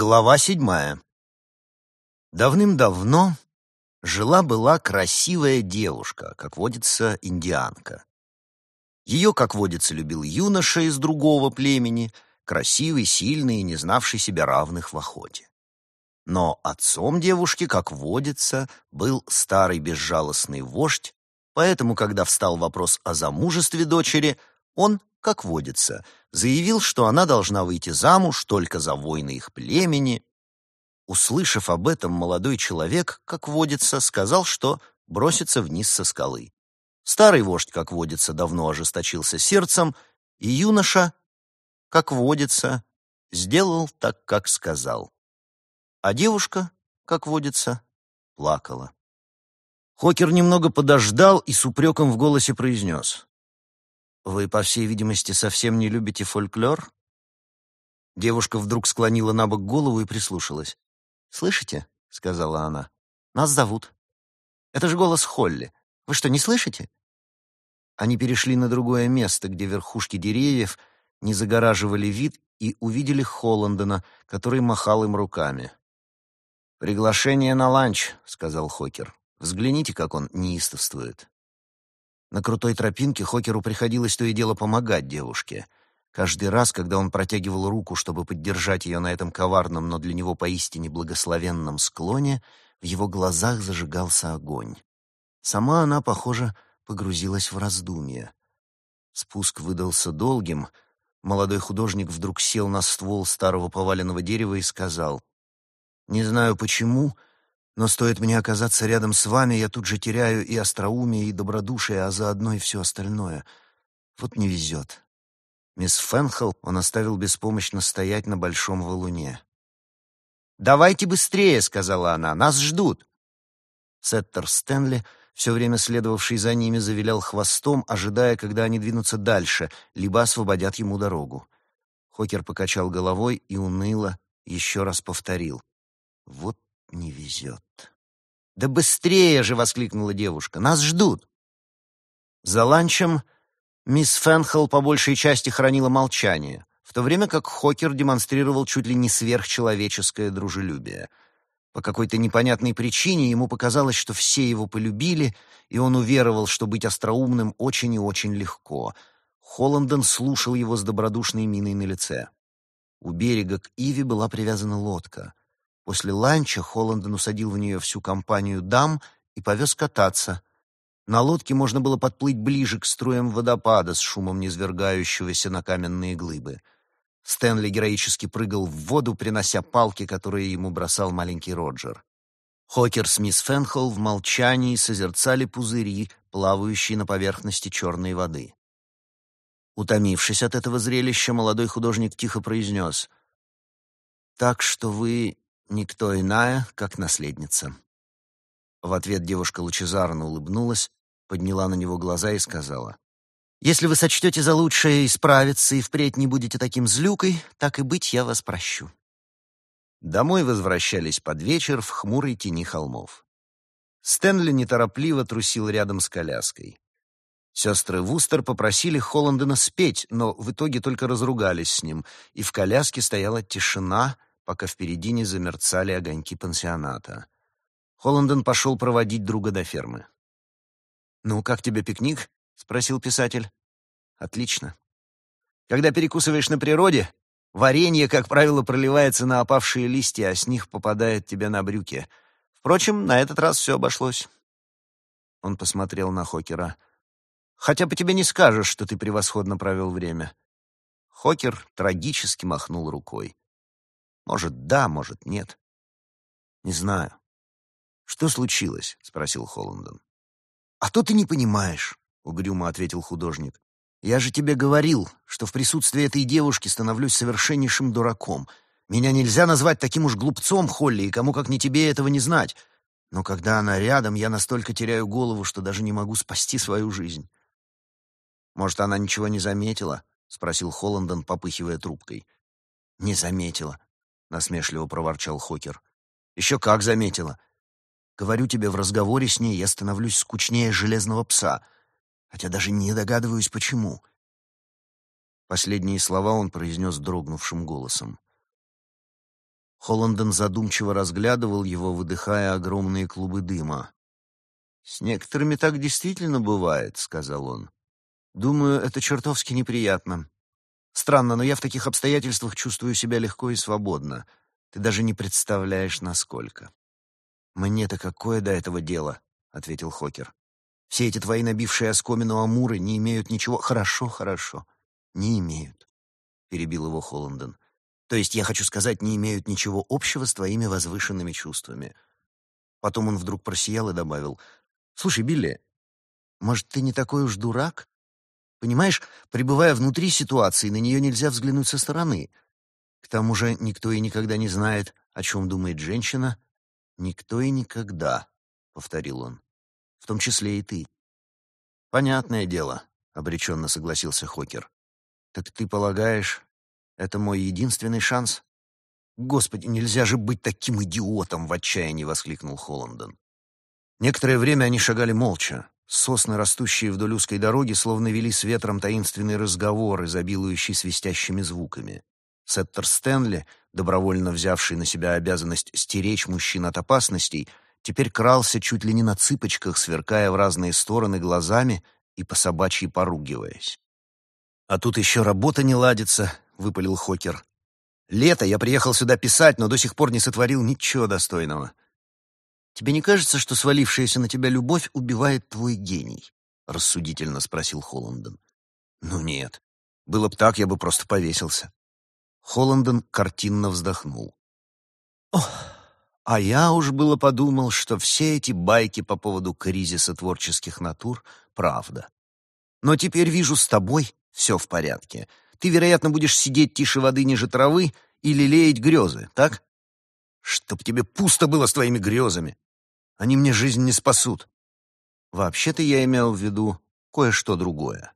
Глава седьмая. Давным-давно жила-была красивая девушка, как водится, индианка. Ее, как водится, любил юноша из другого племени, красивый, сильный и не знавший себя равных в охоте. Но отцом девушки, как водится, был старый безжалостный вождь, поэтому, когда встал вопрос о замужестве дочери, он, как водится, заявил, что она должна выйти замуж только за воина их племени. Услышав об этом, молодой человек, как водится, сказал, что бросится вниз со скалы. Старый вождь, как водится, давно ожесточился сердцем, и юноша, как водится, сделал так, как сказал. А девушка, как водится, плакала. Хокер немного подождал и с упреком в голосе произнес. «Вы, по всей видимости, совсем не любите фольклор?» Девушка вдруг склонила на бок голову и прислушалась. «Слышите?» — сказала она. «Нас зовут. Это же голос Холли. Вы что, не слышите?» Они перешли на другое место, где верхушки деревьев не загораживали вид, и увидели Холландона, который махал им руками. «Приглашение на ланч», — сказал Хокер. «Взгляните, как он неистовствует». На крутой тропинке Хокеру приходилось то и дело помогать девушке. Каждый раз, когда он протягивал руку, чтобы поддержать ее на этом коварном, но для него поистине благословенном склоне, в его глазах зажигался огонь. Сама она, похоже, погрузилась в раздумье. Спуск выдался долгим. Молодой художник вдруг сел на ствол старого поваленного дерева и сказал, «Не знаю почему, — но стоит мне оказаться рядом с вами, я тут же теряю и остроумие, и добродушие, а заодно и все остальное. Вот не везет. Мисс Фенхел он оставил беспомощно стоять на большом валуне. «Давайте быстрее», — сказала она, — «нас ждут». Сеттер Стэнли, все время следовавший за ними, завилял хвостом, ожидая, когда они двинутся дальше, либо освободят ему дорогу. Хокер покачал головой и уныло еще раз повторил. «Вот не везет. «Да быстрее же!» — воскликнула девушка. «Нас ждут!» За ланчем мисс Фенхел по большей части хранила молчание, в то время как Хокер демонстрировал чуть ли не сверхчеловеческое дружелюбие. По какой-то непонятной причине ему показалось, что все его полюбили, и он уверовал, что быть остроумным очень и очень легко. Холландон слушал его с добродушной миной на лице. У берега к Иве была привязана лодка. После ланча Холландон усадил в нее всю компанию дам и повез кататься. На лодке можно было подплыть ближе к струям водопада с шумом низвергающегося на каменные глыбы. Стэнли героически прыгал в воду, принося палки, которые ему бросал маленький Роджер. Хокер с мисс Фенхол в молчании созерцали пузыри, плавающие на поверхности черной воды. Утомившись от этого зрелища, молодой художник тихо произнес «Так что вы никто иная, как наследница. В ответ девушка лучезарно улыбнулась, подняла на него глаза и сказала, «Если вы сочтете за лучшее исправиться и впредь не будете таким злюкой, так и быть, я вас прощу». Домой возвращались под вечер в хмурой тени холмов. Стэнли неторопливо трусил рядом с коляской. Сестры Вустер попросили Холландена спеть, но в итоге только разругались с ним, и в коляске стояла тишина — пока впереди не замерцали огоньки пансионата. Холландон пошел проводить друга до фермы. «Ну, как тебе пикник?» — спросил писатель. «Отлично. Когда перекусываешь на природе, варенье, как правило, проливается на опавшие листья, а с них попадает тебе на брюки. Впрочем, на этот раз все обошлось». Он посмотрел на Хокера. «Хотя по тебе не скажешь, что ты превосходно провел время». Хокер трагически махнул рукой. Может, да, может, нет. Не знаю. Что случилось? спросил Холландон. А то ты не понимаешь, угрюмо ответил художник. Я же тебе говорил, что в присутствии этой девушки становлюсь совершеннейшим дураком. Меня нельзя назвать таким уж глупцом, Холли, и кому как не тебе этого не знать. Но когда она рядом, я настолько теряю голову, что даже не могу спасти свою жизнь. Может, она ничего не заметила? спросил Холландон, попыхивая трубкой. Не заметила, — насмешливо проворчал Хокер. «Еще как заметила. Говорю тебе, в разговоре с ней я становлюсь скучнее железного пса, хотя даже не догадываюсь, почему». Последние слова он произнес дрогнувшим голосом. Холландон задумчиво разглядывал его, выдыхая огромные клубы дыма. «С некоторыми так действительно бывает», — сказал он. «Думаю, это чертовски неприятно. Странно, но я в таких обстоятельствах чувствую себя легко и свободно. Ты даже не представляешь, насколько». «Мне-то какое до этого дело?» — ответил Хокер. «Все эти твои набившие оскомину амуры не имеют ничего...» «Хорошо, хорошо. Не имеют», — перебил его Холландон. То есть, я хочу сказать, не имеют ничего общего с твоими возвышенными чувствами. Потом он вдруг просиял и добавил, «Слушай, Билли, может, ты не такой уж дурак? Понимаешь, пребывая внутри ситуации, на нее нельзя взглянуть со стороны. К тому же никто и никогда не знает, о чем думает женщина. Никто и никогда», — повторил он, — «в том числе и ты». «Понятное дело», — обреченно согласился Хокер. «Так ты полагаешь, это мой единственный шанс. Господи, нельзя же быть таким идиотом, в отчаянии воскликнул Холландон. Некоторое время они шагали молча. Сосны, растущие вдоль узкой дороги, словно вели с ветром таинственный разговор, изобилующий свистящими звуками. Сеттер Стэнли, добровольно взявший на себя обязанность стеречь мужчин от опасностей, теперь крался чуть ли не на цыпочках, сверкая в разные стороны глазами и по собачьи поругиваясь. А тут еще работа не ладится, — выпалил Хокер. «Лето, я приехал сюда писать, но до сих пор не сотворил ничего достойного. Тебе не кажется, что свалившаяся на тебя любовь убивает твой гений?» — рассудительно спросил Холландон. «Ну нет. Было бы так, я бы просто повесился». Холландон картинно вздохнул. «Ох, а я уж было подумал, что все эти байки по поводу кризиса творческих натур — правда. Но теперь вижу, с тобой все в порядке ты, вероятно, будешь сидеть тише воды ниже травы и лелеять грезы, так? Чтоб тебе пусто было с твоими грезами. Они мне жизнь не спасут. Вообще-то я имел в виду кое-что другое.